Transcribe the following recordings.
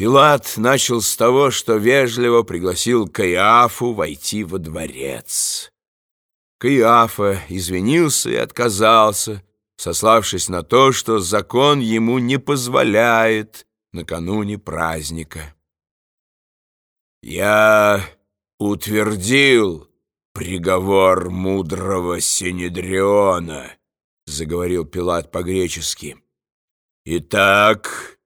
Пилат начал с того, что вежливо пригласил Каиафу войти во дворец. Каиафа извинился и отказался, сославшись на то, что закон ему не позволяет накануне праздника. «Я утвердил приговор мудрого Синедриона», — заговорил Пилат по-гречески. «Итак...»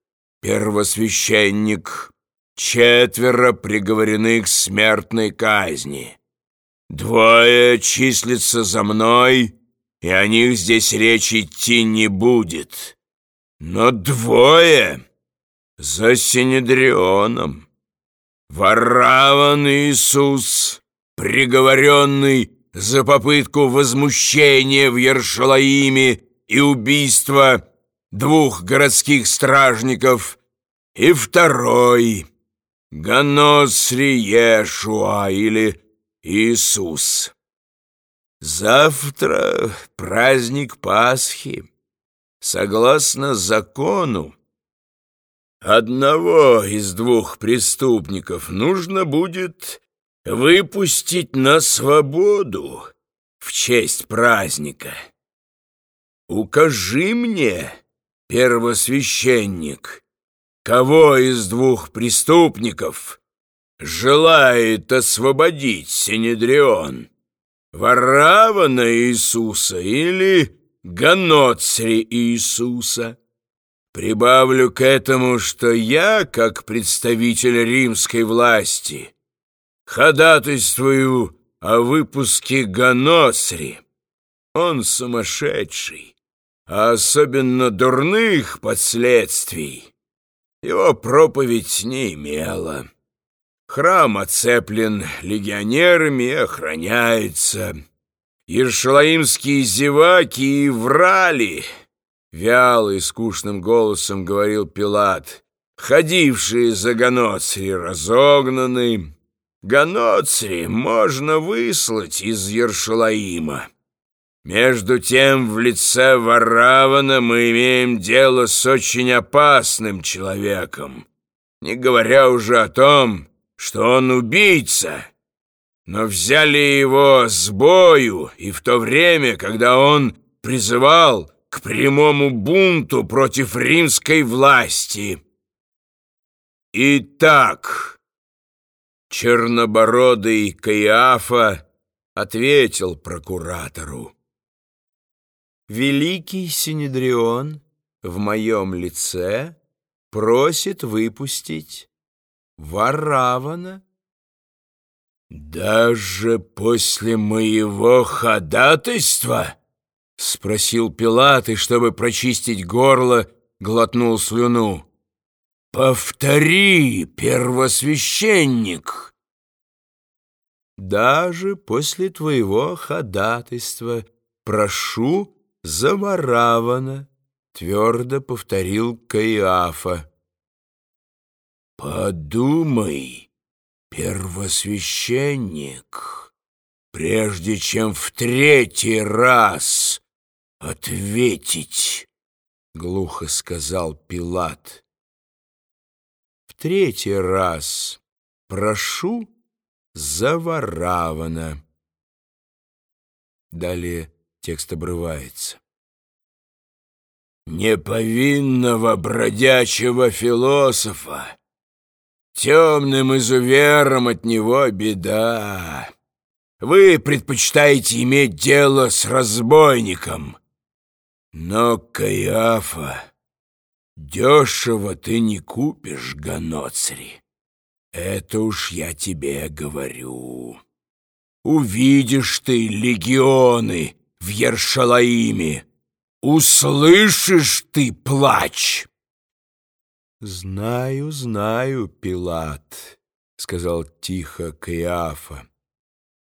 первосвященник, четверо приговорены к смертной казни. Двое числятся за мной, и о них здесь речь идти не будет. Но двое за Синедрионом. Вараван Иисус, приговоренный за попытку возмущения в Ершалаиме и убийства двух городских стражников и второй — Ганосри Ешуа или Иисус. Завтра праздник Пасхи. Согласно закону, одного из двух преступников нужно будет выпустить на свободу в честь праздника. Укажи мне, первосвященник, кого из двух преступников желает освободить Синедрион? Варавана Иисуса или Ганоцри Иисуса? Прибавлю к этому, что я, как представитель римской власти, ходатайствую о выпуске Ганоцри. Он сумасшедший а особенно дурных последствий, его проповедь не имела. Храм оцеплен легионерами и охраняется. Ершалаимские зеваки врали, вяло и скучным голосом говорил Пилат, ходившие за Ганоцри разогнаны. Ганоцри можно выслать из Ершалаима. Между тем, в лице Варавана мы имеем дело с очень опасным человеком, не говоря уже о том, что он убийца. Но взяли его с бою и в то время, когда он призывал к прямому бунту против римской власти. Итак, чернобородый Каиафа ответил прокуратору. Великий Синедрион в моем лице просит выпустить Варавана. «Даже после моего ходатайства?» — спросил Пилат, и, чтобы прочистить горло, глотнул слюну. «Повтори, первосвященник!» «Даже после твоего ходатайства прошу «Замаравана», — твердо повторил Каиафа. «Подумай, первосвященник, прежде чем в третий раз ответить», — глухо сказал Пилат. «В третий раз прошу Заваравана». Далее Текст обрывается. Неповинного бродячего философа, темным изувером от него беда. Вы предпочитаете иметь дело с разбойником. Но, Каиафа, дешево ты не купишь Ганоцри. Это уж я тебе говорю. Увидишь ты легионы, в Ершалаиме. Услышишь ты плач!» «Знаю, знаю, Пилат», — сказал тихо Каиафа.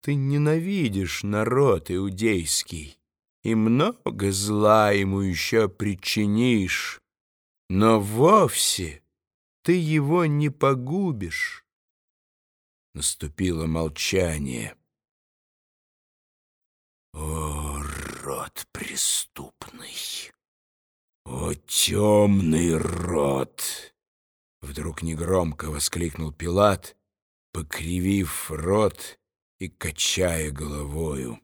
«Ты ненавидишь народ иудейский, и много зла ему еще причинишь, но вовсе ты его не погубишь». Наступило молчание. «О, род преступный! О, темный род! Вдруг негромко воскликнул Пилат, покривив рот и качая головою.